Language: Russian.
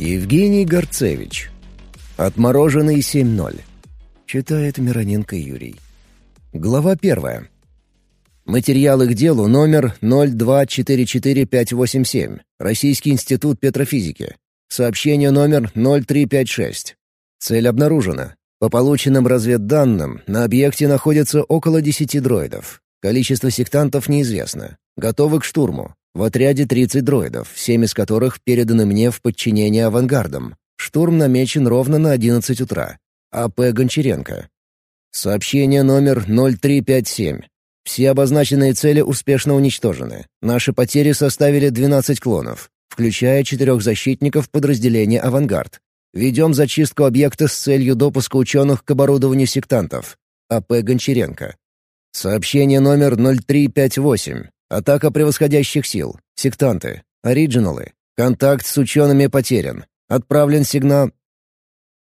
Евгений Горцевич. Отмороженный 7.0. Читает Мироненко Юрий. Глава первая. Материалы к делу номер 0244587. Российский институт петрофизики. Сообщение номер 0356. Цель обнаружена. По полученным разведданным, на объекте находится около 10 дроидов. Количество сектантов неизвестно. Готовы к штурму. В отряде 30 дроидов, 7 из которых переданы мне в подчинение авангардам. Штурм намечен ровно на 11 утра. А.П. Гончаренко. Сообщение номер 0357. Все обозначенные цели успешно уничтожены. Наши потери составили 12 клонов, включая четырех защитников подразделения «Авангард». Ведем зачистку объекта с целью допуска ученых к оборудованию сектантов. А.П. Гончаренко. Сообщение номер 0358. Атака превосходящих сил. Сектанты. Оригиналы. Контакт с учеными потерян. Отправлен сигнал...